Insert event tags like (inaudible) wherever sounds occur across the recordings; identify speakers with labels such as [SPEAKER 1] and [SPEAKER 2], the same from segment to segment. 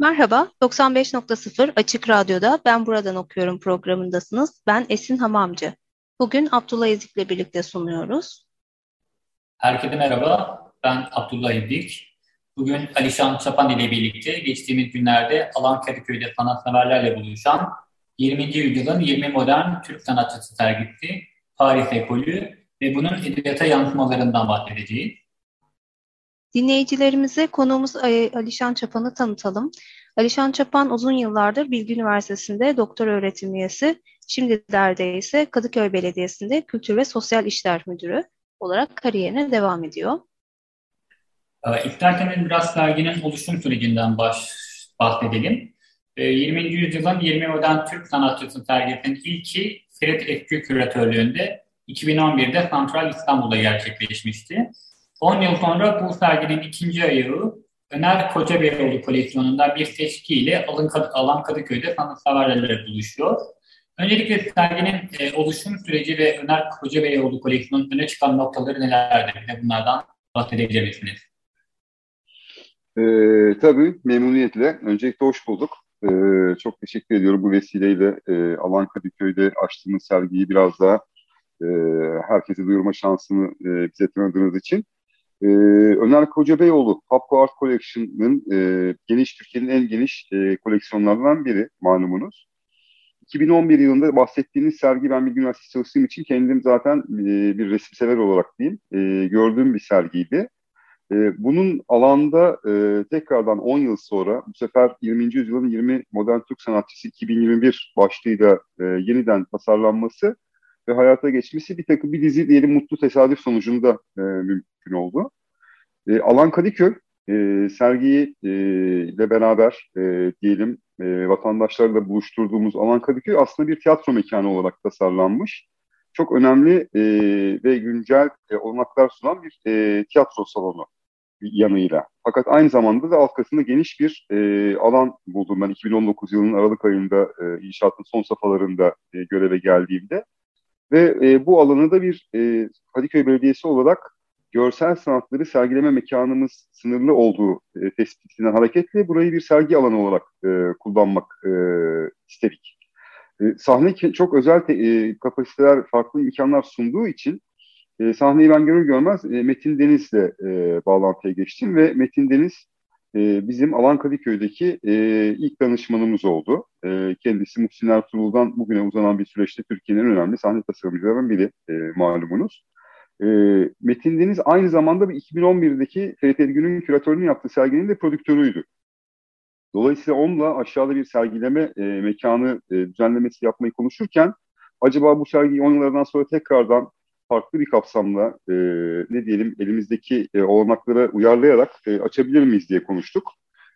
[SPEAKER 1] Merhaba, 95.0 Açık Radyo'da Ben Buradan Okuyorum programındasınız. Ben Esin Hamamcı. Bugün Abdullah Ezik'le birlikte sunuyoruz.
[SPEAKER 2] Herkese merhaba, ben Abdullah Ezik. Bugün Alişan Çapan ile birlikte geçtiğimiz günlerde Alan Kadıköy'de sanatseverlerle buluşan 20. yüzyılın 20 modern Türk sanatçısı sergisi Paris Ekolü ve bunun edebiyata yansımalarından bahsedeceğiz.
[SPEAKER 1] Dinleyicilerimize konuğumuz Alişan Çapan'ı tanıtalım. Alişan Çapan uzun yıllardır Bilgi Üniversitesi'nde doktor öğretim üyesi, şimdi derde ise Kadıköy Belediyesi'nde Kültür ve Sosyal İşler Müdürü olarak kariyerine devam ediyor.
[SPEAKER 2] Ee, İstersen biraz serginin oluşum sürecinden baş, bahsedelim. 20. Ee, yüzyılın 20 modern Türk sanatçısı sergisinin ilki Ferit Eski küratörlüğünde 2011'de Santral İstanbul'da gerçekleşmişti. 10 yıl sonra bu serginin ikinci ayağı Öner Kocabeyoğlu koleksiyonundan bir seçkiyle Alan Kadıköy'de sanatseverlerle buluşuyor. Öncelikle serginin e, oluşum süreci ve Öner Kocabeyoğlu koleksiyonunun öne çıkan noktaları nelerdir? Bir de bunlardan bahsedebilir misiniz?
[SPEAKER 3] Ee, tabii memnuniyetle. Öncelikle hoş bulduk. Ee, çok teşekkür ediyorum bu vesileyle e, Alan Kadıköy'de açtığımız sergiyi biraz daha e, herkese duyurma şansını e, bize tanıdığınız için. E, Öner Kocabeyoğlu Papko Art Collection'ın e, geniş Türkiye'nin en geniş e, koleksiyonlarından biri malumunuz. 2011 yılında bahsettiğiniz sergi ben bir üniversitesi çalıştığım için kendim zaten e, bir resim olarak diyeyim e, gördüğüm bir sergiydi. E, bunun alanda e, tekrardan 10 yıl sonra bu sefer 20. yüzyılın 20 modern Türk sanatçısı 2021 başlığıyla e, yeniden tasarlanması ve hayata geçmesi bir takım bir dizi diyelim mutlu tesadüf sonucunda e, mümkün oldu. E, Alan Kadıköy e, sergiyi e, ile beraber e, diyelim e, vatandaşlarla buluşturduğumuz Alan Kadıköy aslında bir tiyatro mekanı olarak tasarlanmış. Çok önemli e, ve güncel e, olanaklar sunan bir e, tiyatro salonu yanıyla. Fakat aynı zamanda da arkasında geniş bir e, alan buldum ben 2019 yılının Aralık ayında e, inşaatın son safhalarında e, göreve geldiğimde. Ve e, bu alanı da bir e, Kadıköy Belediyesi olarak görsel sanatları sergileme mekanımız sınırlı olduğu e, tespitinden hareketle burayı bir sergi alanı olarak e, kullanmak e, istedik. E, sahne çok özel te, e, kapasiteler, farklı imkanlar sunduğu için e, sahneyi ben görür görmez e, Metin Deniz'le e, bağlantıya geçtim ve Metin Deniz e, bizim Alan Kadıköy'deki e, ilk danışmanımız oldu. E, kendisi Muhsin Ertuğrul'dan bugüne uzanan bir süreçte Türkiye'nin önemli sahne tasarımcılarından biri e, malumunuz. E, Metin Deniz aynı zamanda bir 2011'deki Ferit Ergün'ün küratörünü yaptığı serginin de prodüktörüydü. Dolayısıyla onunla aşağıda bir sergileme e, mekanı düzenlemesi yapmayı konuşurken acaba bu sergiyi 10 yıllardan sonra tekrardan farklı bir kapsamla e, ne diyelim elimizdeki e, olanaklara uyarlayarak e, açabilir miyiz diye konuştuk.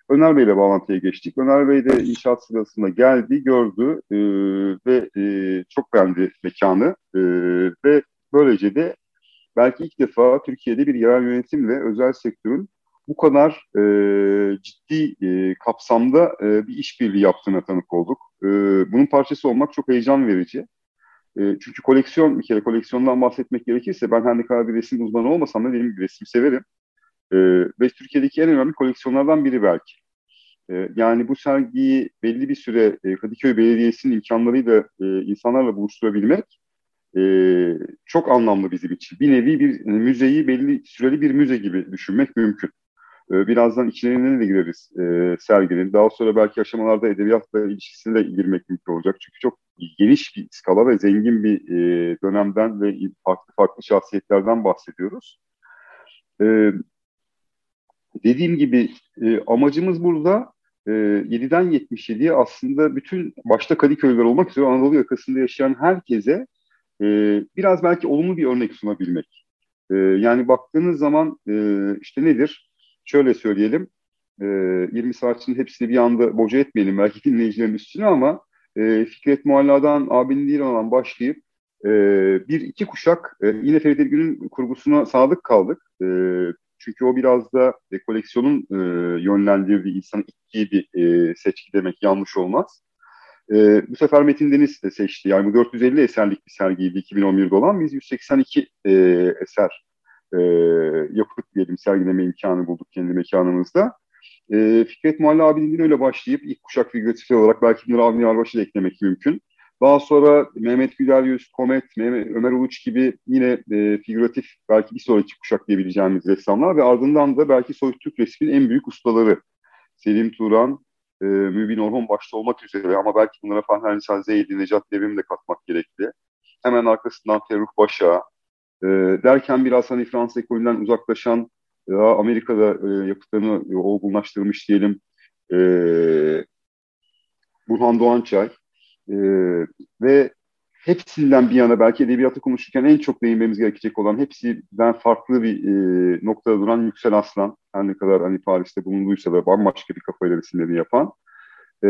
[SPEAKER 3] Öner Bey ile bağlantıya geçtik. Öner Bey de inşaat sırasında geldi, gördü e, ve e, çok beğendi mekanı e, ve böylece de belki ilk defa Türkiye'de bir yerel yönetim ve özel sektörün bu kadar e, ciddi e, kapsamda e, bir işbirliği yaptığına tanık olduk. E, bunun parçası olmak çok heyecan verici. E, çünkü koleksiyon, bir kere koleksiyondan bahsetmek gerekirse ben her ne kadar bir resim uzmanı olmasam da benim bir resim severim. E, ve Türkiye'deki en önemli koleksiyonlardan biri belki. E, yani bu sergiyi belli bir süre e, Kadıköy Belediyesi'nin imkanlarıyla e, insanlarla buluşturabilmek e, çok anlamlı bizim için. Bir nevi bir müzeyi belli süreli bir müze gibi düşünmek mümkün. E, birazdan içlerine de gireriz e, serginin. Daha sonra belki aşamalarda edebiyatla ilişkisine de girmek mümkün olacak. Çünkü çok geniş bir skala ve zengin bir e, dönemden ve farklı farklı şahsiyetlerden bahsediyoruz. E, dediğim gibi e, amacımız burada e, 7'den 77'ye aslında bütün başta Kadıköylüler olmak üzere Anadolu yakasında yaşayan herkese e, biraz belki olumlu bir örnek sunabilmek. E, yani baktığınız zaman e, işte nedir? Şöyle söyleyelim, e, 20 saatçinin hepsini bir anda boca etmeyelim belki (laughs) dinleyicilerin üstüne ama e, Fikret Mualla'dan abinin İran'dan başlayıp e, bir iki kuşak e, yine Ferit Ergün'ün kurgusuna sadık kaldık. E, çünkü o biraz da e, koleksiyonun e, yönlendirdiği insanın ittiği bir e, seçki demek yanlış olmaz. E, bu sefer Metin Deniz de seçti. Yani bu 450 eserlik bir sergiydi 2011'de olan. Biz 182 e, eser e, yapıp diyelim sergileme imkanı bulduk kendi mekanımızda. E, Fikret Mualla abinin öyle başlayıp ilk kuşak figüratif olarak belki bunları Avni Arbaş'ı da eklemek mümkün. Daha sonra Mehmet Güler Yüz, Komet, Mehmet, Ömer Uluç gibi yine e, figüratif belki bir sonraki kuşak diyebileceğimiz ressamlar ve ardından da belki soyut Türk resminin en büyük ustaları. Selim Turan, e, Mübin Orhon başta olmak üzere ama belki bunlara Fahri Nisa Zeydi, Necat Devrim de katmak gerekli. Hemen arkasından Ferruh Başa, e, derken biraz hani Fransız ekolünden uzaklaşan e, Amerika'da e, yapıtlarını olgunlaştırmış diyelim e, Burhan Doğançay e, ve hepsinden bir yana belki edebiyatı konuşurken en çok değinmemiz gerekecek olan hepsinden farklı bir e, noktada duran Yüksel Aslan her ne kadar hani Paris'te bulunduysa da bambaşka bir kafayla resimlerini yapan e,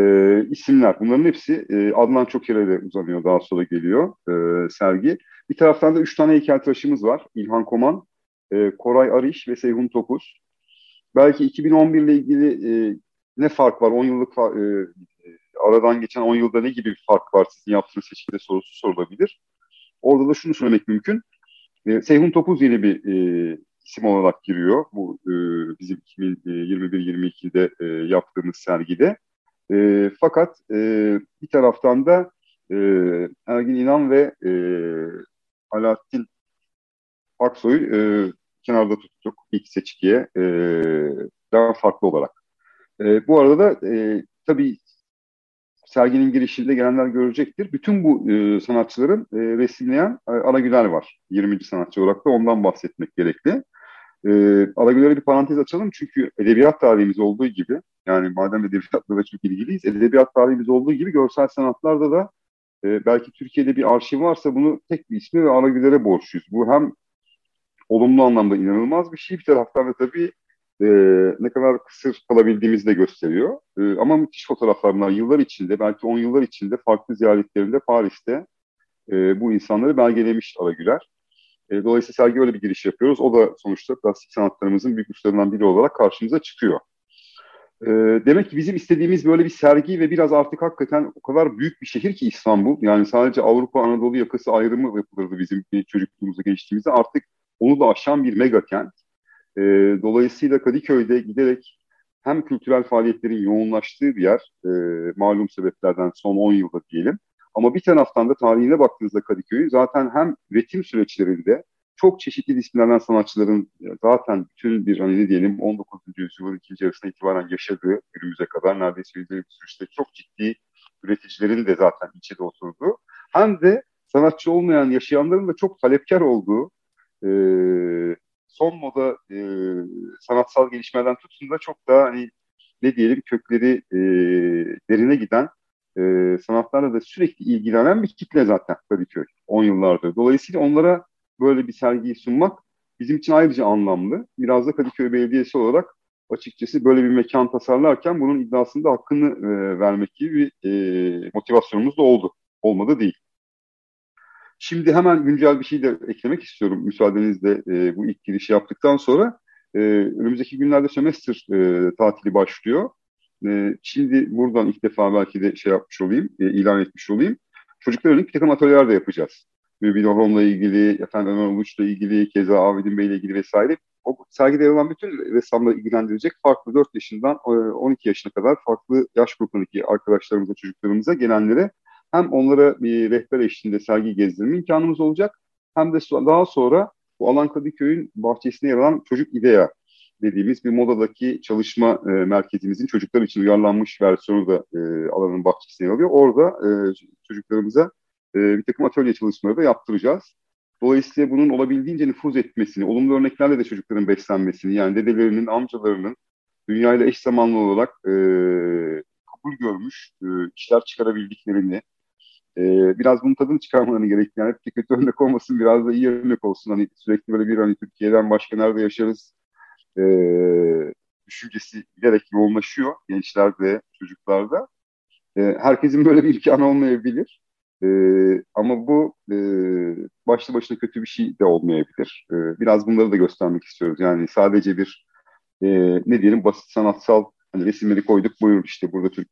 [SPEAKER 3] isimler. Bunların hepsi e, Adnan Çoker'e de uzanıyor daha sonra geliyor e, sergi. Bir taraftan da üç tane heykeltıraşımız var. İlhan Koman, e, Koray Arış ve Seyhun Topuz. Belki 2011 ile ilgili e, ne fark var? 10 yıllık e, aradan geçen 10 yılda ne gibi bir fark var sizin yaptığınız seçkide sorusu sorulabilir. Orada da şunu söylemek mümkün. E, Seyhun Topuz yeni bir e, isim olarak giriyor. Bu e, bizim 2021-22'de e, yaptığımız sergide. E, fakat e, bir taraftan da e, Ergin İnan ve e, Alaaddin Aksoy'u e, kenarda tuttuk ilk seçkiye e, daha farklı olarak. E, bu arada da e, tabii serginin girişinde gelenler görecektir. Bütün bu e, sanatçıların e, resimleyen e, Aragüler var. 20. sanatçı olarak da ondan bahsetmek gerekli. E, Aragüler'e bir parantez açalım çünkü edebiyat tarihimiz olduğu gibi yani madem edebiyatla da çok ilgiliyiz, edebiyat tarihimiz olduğu gibi görsel sanatlarda da e, belki Türkiye'de bir arşiv varsa bunu tek bir ismi ve Aragüler'e borçluyuz. Bu hem olumlu anlamda inanılmaz bir şey bir taraftan da tabii e, ne kadar kısır kalabildiğimizi de gösteriyor. E, ama müthiş fotoğraflar. Yıllar içinde, belki 10 yıllar içinde farklı ziyaretlerinde Paris'te e, bu insanları belgelemiş Aragüler. E, dolayısıyla sergi öyle bir giriş yapıyoruz. O da sonuçta plastik sanatlarımızın büyük uçlarından biri olarak karşımıza çıkıyor. E, demek ki bizim istediğimiz böyle bir sergi ve biraz artık hakikaten o kadar büyük bir şehir ki İstanbul. Yani sadece Avrupa Anadolu yakası ayrımı yapılırdı bizim çocukluğumuza geçtiğimizde. Artık onu da aşan bir mega kent. E, dolayısıyla Kadıköy'de giderek hem kültürel faaliyetlerin yoğunlaştığı bir yer, e, malum sebeplerden son 10 yılda diyelim. Ama bir taraftan da tarihine baktığınızda Kadıköy'ü zaten hem üretim süreçlerinde çok çeşitli disiplinlerden sanatçıların zaten bütün bir hani ne diyelim 19. yüzyılın ikinci yarısına itibaren yaşadığı günümüze kadar neredeyse yüzde bir süreçte çok ciddi üreticilerin de zaten içinde oturduğu hem de sanatçı olmayan yaşayanların da çok talepkar olduğu e, son moda e, sanatsal gelişmelerden tutun da çok daha hani ne diyelim kökleri e, derine giden e, sanatlarla da sürekli ilgilenen bir kitle zaten Kadıköy 10 yıllardır. Dolayısıyla onlara böyle bir sergiyi sunmak bizim için ayrıca anlamlı. Biraz da Kadıköy Belediyesi olarak açıkçası böyle bir mekan tasarlarken bunun iddiasında hakkını e, vermek gibi bir e, motivasyonumuz da oldu. Olmadı değil. Şimdi hemen güncel bir şey de eklemek istiyorum müsaadenizle e, bu ilk girişi yaptıktan sonra. E, önümüzdeki günlerde sömestr e, tatili başlıyor. E, şimdi buradan ilk defa belki de şey yapmış olayım, e, ilan etmiş olayım. Çocuklar yönelik bir takım atölyeler de yapacağız. Mübin Orhon'la ilgili, efendim Ömer Uluç'la ilgili, keza Avidin Bey'le ilgili vesaire. O sergide yer alan bütün ressamları ilgilendirecek farklı 4 yaşından 12 yaşına kadar farklı yaş grubundaki arkadaşlarımıza, çocuklarımıza gelenlere hem onlara bir rehber eşliğinde sergi gezdirme imkanımız olacak hem de daha sonra bu Alan Kadıköy'ün bahçesinde yer alan Çocuk İdea dediğimiz bir modadaki çalışma e, merkezimizin çocuklar için uyarlanmış versiyonu da e, alanın bahçesine alıyor. Orada e, çocuklarımıza e, bir takım atölye çalışmaları da yaptıracağız. Dolayısıyla bunun olabildiğince nüfuz etmesini, olumlu örneklerle de çocukların beslenmesini, yani dedelerinin, amcalarının dünyayla eş zamanlı olarak e, kabul görmüş e, işler çıkarabildiklerini, e, biraz bunun tadını çıkarmalarını gerekli. Yani hep kötü örnek olmasın, biraz da iyi örnek olsun. Hani sürekli böyle bir hani Türkiye'den başka nerede yaşarız e, düşüncesi giderek yoğunlaşıyor gençlerde, çocuklarda. E, herkesin böyle bir imkanı olmayabilir. E, ama bu e, başlı başına kötü bir şey de olmayabilir. E, biraz bunları da göstermek istiyoruz. Yani sadece bir e, ne diyelim basit sanatsal hani resimleri koyduk buyur işte burada Türk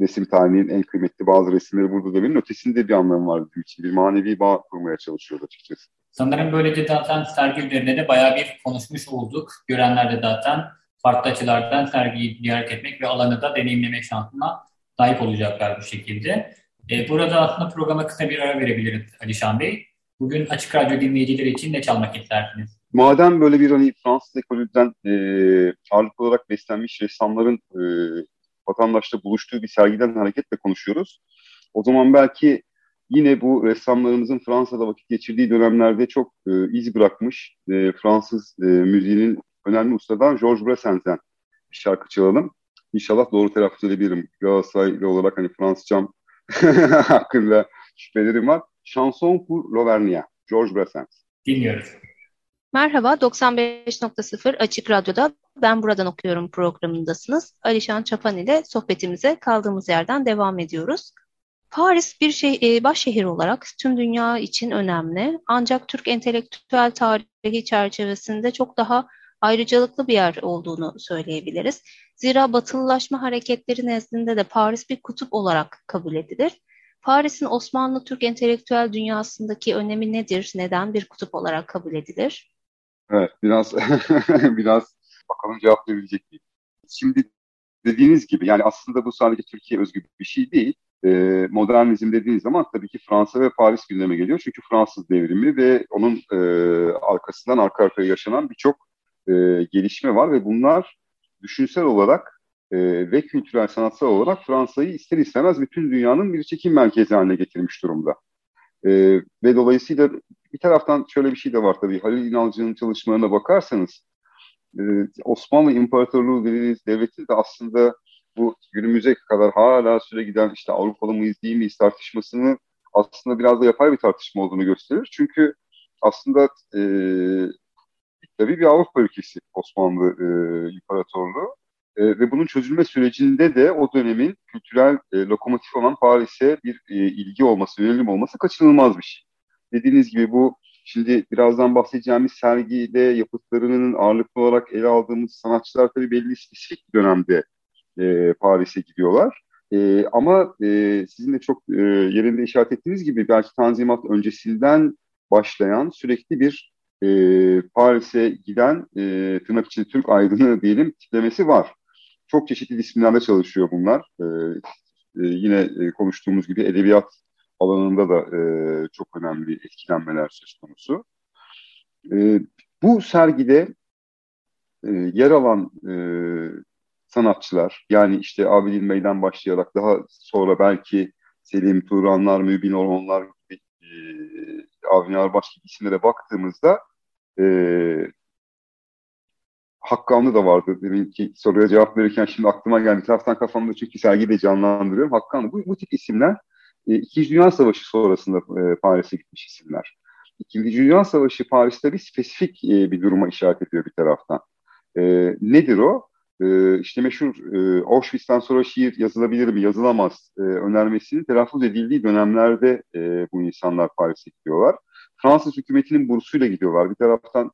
[SPEAKER 3] resim tarihinin en kıymetli bazı resimleri burada da benim ötesinde bir anlamı var bizim. Bir manevi bağ kurmaya çalışıyoruz açıkçası.
[SPEAKER 2] Sanırım böylece zaten sergi üzerinde de bayağı bir konuşmuş olduk. Görenler de zaten farklı açılardan sergiyi ziyaret etmek ve alanı da deneyimleme şansına sahip olacaklar bu şekilde. E, burada aslında programa kısa bir ara verebiliriz Alişan Bey. Bugün Açık Radyo dinleyicileri için ne çalmak istersiniz?
[SPEAKER 3] Madem böyle bir hani Fransız ekolünden e, ağırlıklı olarak beslenmiş ressamların e, vatandaşla buluştuğu bir sergiden hareketle konuşuyoruz. O zaman belki yine bu ressamlarımızın Fransa'da vakit geçirdiği dönemlerde çok e, iz bırakmış e, Fransız e, müziğinin önemli ustadan Georges Brassens'den bir şarkı çalalım. İnşallah doğru telaffuz edebilirim. Galatasaraylı olarak hani Fransızcam (laughs) hakkında şüphelerim var. Chanson pour l'Auvergnat, Georges Brassens.
[SPEAKER 2] Dinliyoruz.
[SPEAKER 1] Merhaba, 95.0 Açık Radyo'da Ben Buradan Okuyorum programındasınız. Alişan Çapan ile sohbetimize kaldığımız yerden devam ediyoruz. Paris bir şey, e, başşehir olarak tüm dünya için önemli. Ancak Türk entelektüel tarihi çerçevesinde çok daha ayrıcalıklı bir yer olduğunu söyleyebiliriz. Zira batılılaşma hareketleri nezdinde de Paris bir kutup olarak kabul edilir. Paris'in Osmanlı Türk entelektüel dünyasındaki önemi nedir? Neden bir kutup olarak kabul edilir?
[SPEAKER 3] Evet, biraz (laughs) biraz bakalım cevap verebilecek miyim? Şimdi dediğiniz gibi yani aslında bu sadece Türkiye özgü bir şey değil. Ee, modernizm dediğiniz zaman tabii ki Fransa ve Paris gündeme geliyor. Çünkü Fransız devrimi ve onun e, arkasından arka arkaya yaşanan birçok e, gelişme var ve bunlar düşünsel olarak e, ve kültürel sanatsal olarak Fransa'yı ister istemez bütün dünyanın bir çekim merkezi haline getirmiş durumda. E, ve dolayısıyla bir taraftan şöyle bir şey de var tabii. Halil İnalcı'nın çalışmalarına bakarsanız e, Osmanlı İmparatorluğu dediğiniz devleti de aslında bu günümüze kadar hala süre giden işte Avrupalı mıyız değil miyiz tartışmasını aslında biraz da yapay bir tartışma olduğunu gösterir. Çünkü aslında e, tabii bir Avrupa ülkesi Osmanlı e, İmparatorluğu. E, ve bunun çözülme sürecinde de o dönemin kültürel e, lokomotif olan Paris'e bir e, ilgi olması, yönelim olması kaçınılmaz bir şey. Dediğiniz gibi bu şimdi birazdan bahsedeceğimiz sergide yapıtlarının ağırlıklı olarak ele aldığımız sanatçılar tabii belli spesifik bir dönemde e, Paris'e gidiyorlar. E, ama e, sizin de çok e, yerinde işaret ettiğiniz gibi belki Tanzimat öncesinden başlayan sürekli bir e, Paris'e giden e, tırnak içinde Türk aydını (laughs) diyelim tiplemesi var. Çok çeşitli disiplinlerde çalışıyor bunlar. E, e, yine e, konuştuğumuz gibi edebiyat alanında da e, çok önemli etkilenmeler söz konusu. E, bu sergide e, yer alan e, sanatçılar, yani işte Abidin Bey'den başlayarak daha sonra belki Selim Turanlar, Mübin Orhanlar gibi e, Avni Arbaş gibi isimlere baktığımızda e, Hakkanlı da vardı. Deminki soruya cevap verirken şimdi aklıma geldi. Bir taraftan kafamda çünkü sergiyi de canlandırıyorum. Hakkanlı. Bu, bu tip isimler e, İkinci Dünya Savaşı sonrasında e, Paris'e gitmiş isimler. İkinci Dünya Savaşı Paris'te bir spesifik e, bir duruma işaret ediyor bir taraftan. E, nedir o? E, işte meşhur e, Auschwitz'ten sonra şiir yazılabilir mi, yazılamaz e, önermesinin telaffuz edildiği dönemlerde e, bu insanlar Paris'e gidiyorlar. Fransız hükümetinin bursuyla gidiyorlar. Bir taraftan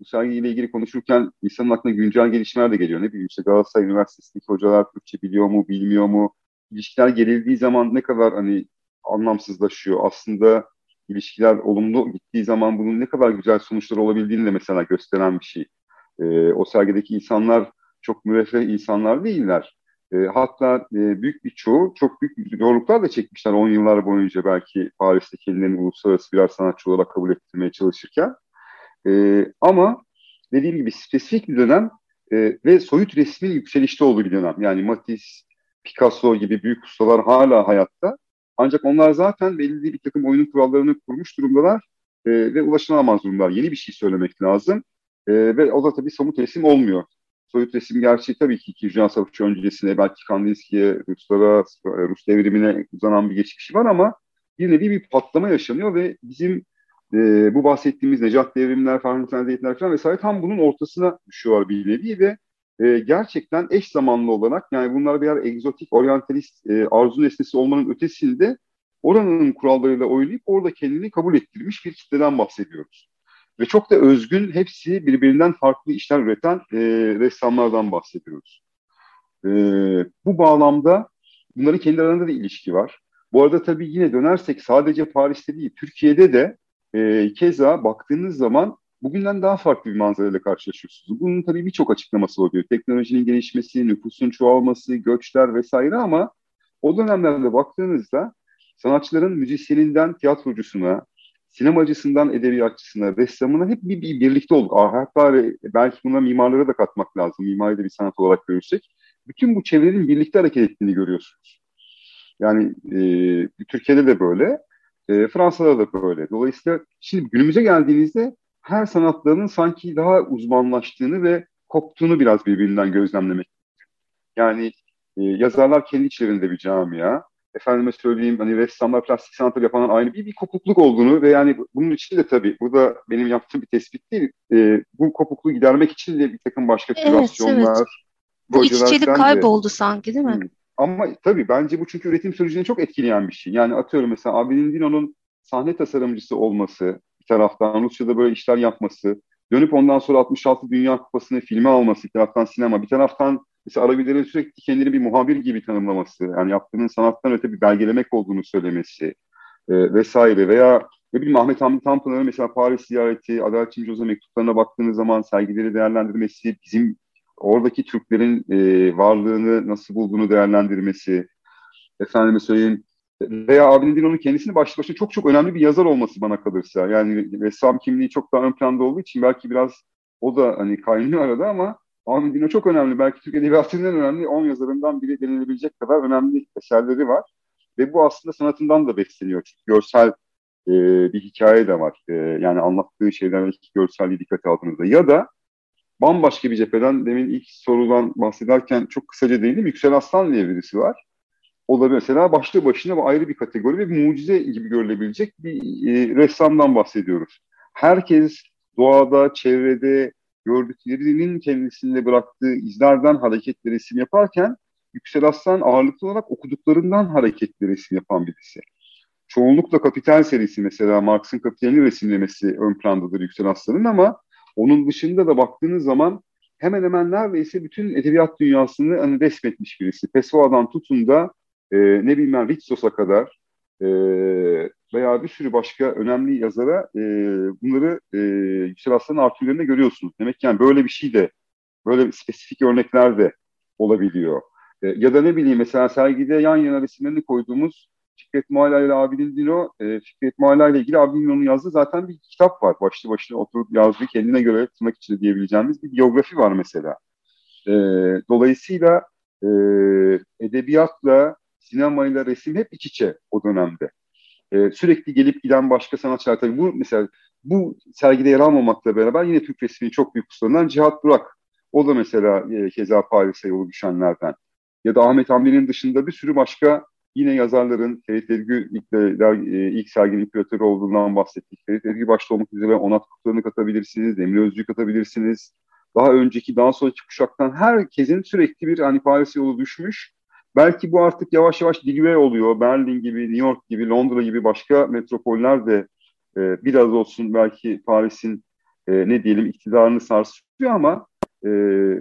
[SPEAKER 3] bu sergiyle ilgili konuşurken insanın aklına güncel gelişmeler de geliyor. Ne bileyim işte Galatasaray Üniversitesi'ndeki hocalar Türkçe biliyor mu, bilmiyor mu? İlişkiler gerildiği zaman ne kadar hani anlamsızlaşıyor. Aslında ilişkiler olumlu gittiği zaman bunun ne kadar güzel sonuçlar olabildiğini de mesela gösteren bir şey. E, o sergideki insanlar çok müreffeh insanlar değiller. E, hatta e, büyük bir çoğu çok büyük zorluklar da çekmişler 10 yıllar boyunca belki Paris'te kendilerini uluslararası birer sanatçı olarak kabul ettirmeye çalışırken. E, ama dediğim gibi spesifik bir dönem e, ve soyut resmin yükselişte olduğu bir dönem. Yani Matisse, Picasso gibi büyük ustalar hala hayatta. Ancak onlar zaten belli bir takım oyunun kurallarını kurmuş durumdalar e, ve ulaşılamaz durumlar. Yeni bir şey söylemek lazım. E, ve o da tabii somut resim olmuyor. Soyut resim gerçeği tabii ki İkinci Dünya Savaşı öncesine, belki Kandinsky'ye, Ruslara, Rus devrimine uzanan bir geçmişi var ama bir nevi bir patlama yaşanıyor ve bizim e, bu bahsettiğimiz Necat Devrimler, Fahri Fenziyetler falan vesaire tam bunun ortasına düşüyorlar bir nevi ve e, gerçekten eş zamanlı olarak yani bunlar birer egzotik, oryantalist e, arzu nesnesi olmanın ötesinde oranın kurallarıyla oynayıp orada kendini kabul ettirmiş bir kitleden bahsediyoruz. Ve çok da özgün, hepsi birbirinden farklı işler üreten e, ressamlardan bahsediyoruz. E, bu bağlamda bunların kendi aralarında da ilişki var. Bu arada tabii yine dönersek sadece Paris'te değil, Türkiye'de de e, keza baktığınız zaman bugünden daha farklı bir manzarayla karşılaşıyorsunuz. Bunun tabii birçok açıklaması oluyor. Teknolojinin gelişmesi, nüfusun çoğalması, göçler vesaire ama o dönemlerde baktığınızda sanatçıların müzisyeninden tiyatrocusuna, sinemacısından edebiyatçısına, ressamına hep bir, bir birlikte olduk. Hatta belki buna mimarlara da katmak lazım. Mimari de bir sanat olarak görürsek. Bütün bu çevrenin birlikte hareket ettiğini görüyorsunuz. Yani e, Türkiye'de de böyle, e, Fransa'da da böyle. Dolayısıyla şimdi günümüze geldiğinizde her sanatlarının sanki daha uzmanlaştığını ve koptuğunu biraz birbirinden gözlemlemek. Yani e, yazarlar kendi içlerinde bir camia. Efendime söyleyeyim hani ressamlar, plastik sanatlar yapan aynı bir, bir kopukluk olduğunu ve yani bunun için de tabii burada benim yaptığım bir tespit değil. E, bu kopukluğu gidermek için de bir takım başka
[SPEAKER 1] evet, kürasyonlar, evet. Bu işçilik kayboldu sanki değil mi? Hmm.
[SPEAKER 3] Ama tabii bence bu çünkü üretim sürecini çok etkileyen bir şey. Yani atıyorum mesela Abidin Dino'nun sahne tasarımcısı olması, bir taraftan Rusya'da böyle işler yapması, dönüp ondan sonra 66 Dünya Kupası'nı filme alması, bir taraftan sinema, bir taraftan mesela Arabilerin sürekli kendini bir muhabir gibi tanımlaması, yani yaptığının sanattan öte bir belgelemek olduğunu söylemesi e, vesaire veya ne bileyim Ahmet Hamdi Tanpınar'ın mesela Paris ziyareti, Adalet Cimcoz'a mektuplarına baktığınız zaman sergileri değerlendirmesi, bizim oradaki Türklerin e, varlığını nasıl bulduğunu değerlendirmesi, efendime söyleyeyim veya Abidin Dino'nun kendisini başlı başına çok çok önemli bir yazar olması bana kalırsa. Yani ressam kimliği çok daha ön planda olduğu için belki biraz o da hani kaynıyor arada ama Abidin Dino çok önemli. Belki Türk Edebiyatı'nın önemli 10 yazarından biri denilebilecek kadar önemli eserleri var. Ve bu aslında sanatından da besleniyor. Çünkü görsel e, bir hikaye de var. E, yani anlattığı şeylerdeki görselliği dikkate aldığınızda. Ya da bambaşka bir cepheden demin ilk sorudan bahsederken çok kısaca değindim. Yüksel Aslan diye birisi var. O da mesela başlı başına ayrı bir kategori ve bir mucize gibi görülebilecek bir e, ressamdan bahsediyoruz. Herkes doğada, çevrede gördüklerinin kendisinde bıraktığı izlerden hareketli resim yaparken Yüksel Aslan ağırlıklı olarak okuduklarından hareketli resim yapan birisi. Çoğunlukla Kapital serisi mesela Marx'ın Kapitalini resimlemesi ön plandadır Yüksel Aslan'ın ama onun dışında da baktığınız zaman hemen hemen neredeyse bütün edebiyat dünyasını hani resmetmiş birisi. Pessoa'dan tutun da e, ne bileyim ben Ritsos'a kadar e, veya bir sürü başka önemli yazara e, bunları e, Yüksel Aslan'ın artürlerinde görüyorsunuz. Demek ki yani böyle bir şey de böyle spesifik örnekler de olabiliyor. E, ya da ne bileyim mesela sergide yan yana resimlerini koyduğumuz Fikret Muhala ile Abidin Dino, e, Fikret Muhala ile ilgili Abidin Dino'nun yazdığı zaten bir kitap var. Başlı başına oturup yazdığı kendine göre tırnak içinde diyebileceğimiz bir biyografi var mesela. E, dolayısıyla e, edebiyatla, sinemayla resim hep iç içe o dönemde. E, sürekli gelip giden başka sanatçılar tabii bu mesela bu sergide yer almamakla beraber yine Türk resminin çok büyük ustalarından Cihat Burak. O da mesela e, keza Paris'e yolu düşenlerden. Ya da Ahmet Hamdi'nin dışında bir sürü başka Yine yazarların Ferit Ergü ilk, e, ilk serginin küratörü olduğundan bahsettik. Ferit Ergü başta olmak üzere Onat Kutlarını katabilirsiniz, Emre Özcü katabilirsiniz. Daha önceki, daha sonraki kuşaktan herkesin sürekli bir hani Paris yolu düşmüş. Belki bu artık yavaş yavaş diluve oluyor. Berlin gibi, New York gibi, Londra gibi başka metropoller de e, biraz olsun belki Paris'in e, ne diyelim iktidarını sarsıyor ama e,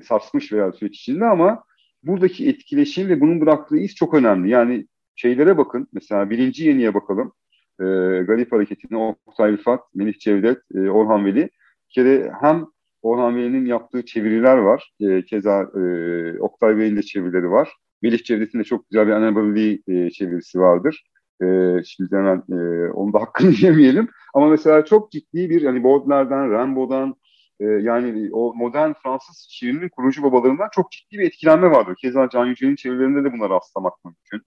[SPEAKER 3] sarsmış veya süreç içinde ama buradaki etkileşim ve bunun bıraktığı iz çok önemli. Yani şeylere bakın. Mesela birinci yeniye bakalım. E, Garip Hareketi'ne Oktay Rıfat, Melih Cevdet, e, Orhan Veli. Bir kere hem Orhan Veli'nin yaptığı çeviriler var. E, keza e, Oktay Bey'in de çevirileri var. Melih Cevdet'in de çok güzel bir Anabali e, çevirisi vardır. E, şimdi hemen e, onun da hakkını (laughs) yemeyelim. Ama mesela çok ciddi bir yani Baudelaire'den, Rimbaud'dan e, yani o modern Fransız şiirinin kurucu babalarından çok ciddi bir etkilenme vardır. Keza Can Yücel'in çevirilerinde de buna rastlamak mümkün.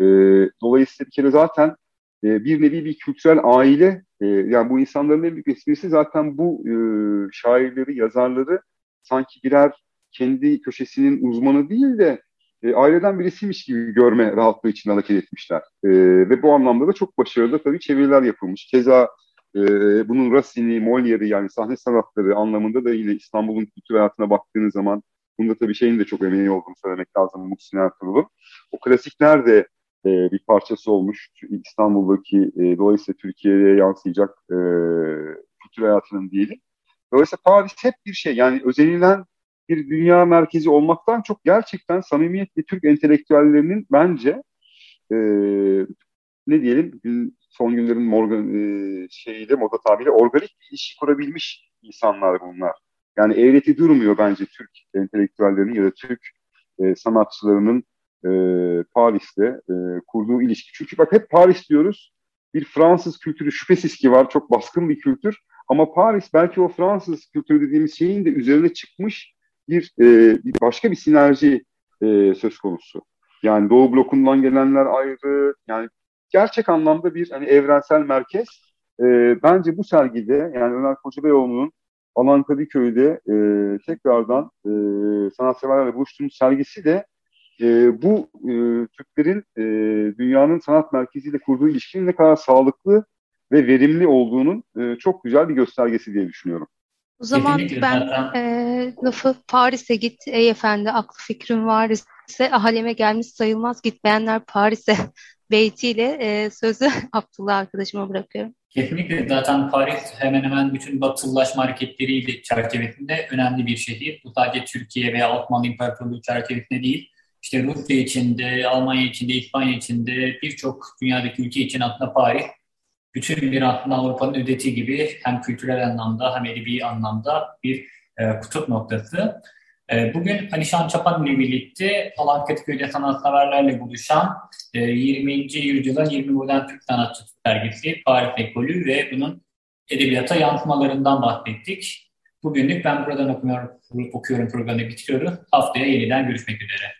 [SPEAKER 3] E, dolayısıyla bir kere zaten e, bir nevi bir kültürel aile, e, yani bu insanların en büyük esprisi zaten bu e, şairleri, yazarları sanki birer kendi köşesinin uzmanı değil de e, aileden birisiymiş gibi görme rahatlığı için hareket etmişler. E, ve bu anlamda da çok başarılı tabii çeviriler yapılmış. Keza e, bunun Racine, Molière'i yani sahne sanatları anlamında da yine İstanbul'un kültür hayatına baktığınız zaman bunda tabii şeyin de çok emeği olduğunu söylemek lazım Muhsin Ertuğrul'un. O klasikler de e, bir parçası olmuş. İstanbul'daki e, dolayısıyla Türkiye'ye yansıyacak e, kültür hayatının diyelim. Dolayısıyla Paris hep bir şey yani özenilen bir dünya merkezi olmaktan çok gerçekten samimiyetle Türk entelektüellerinin bence e, ne diyelim son günlerin Morgan e, şeyiyle moda tabiriyle organik bir ilişki kurabilmiş insanlar bunlar. Yani eğreti durmuyor bence Türk entelektüellerinin ya da Türk e, sanatçılarının e, Paris'te e, kurduğu ilişki. Çünkü bak hep Paris diyoruz. Bir Fransız kültürü şüphesiz ki var. Çok baskın bir kültür. Ama Paris belki o Fransız kültürü dediğimiz şeyin de üzerine çıkmış bir, e, bir başka bir sinerji e, söz konusu. Yani Doğu blokundan gelenler ayrı. Yani gerçek anlamda bir hani evrensel merkez. E, bence bu sergide yani Ömer Kocabeyoğlu'nun Alan Kadıköy'de e, tekrardan e, sanatseverlerle buluştuğumuz sergisi de e, bu e, Türklerin e, dünyanın sanat merkeziyle kurduğu ilişkinin ne kadar sağlıklı ve verimli olduğunun e, çok güzel bir göstergesi diye düşünüyorum.
[SPEAKER 1] O zaman Kesinlikle ben e, lafı Paris'e git ey efendi aklı fikrin var ise ahaleme gelmiş sayılmaz gitmeyenler Paris'e (laughs) beytiyle e, sözü (laughs) Abdullah arkadaşıma bırakıyorum.
[SPEAKER 2] Kesinlikle zaten Paris hemen hemen bütün batılılaşma hareketleriyle çerçevesinde önemli bir şehir. Bu sadece Türkiye veya Osmanlı İmparatorluğu çerçevesinde değil. İşte Rusya içinde, Almanya içinde, İspanya içinde birçok dünyadaki ülke için aslında Paris bütün bir Avrupa'nın ödeti gibi hem kültürel anlamda hem edebi anlamda bir e, kutup noktası. E, bugün Alişan Çapan ile birlikte Alan Kadıköy'de sanatseverlerle buluşan e, 20. yüzyılın 20 modern Türk sanatçısı sergisi Paris Ekolü ve bunun edebiyata yansımalarından bahsettik. Bugünlük ben buradan okuyorum, okuyorum programı bitiriyoruz. Haftaya yeniden görüşmek üzere.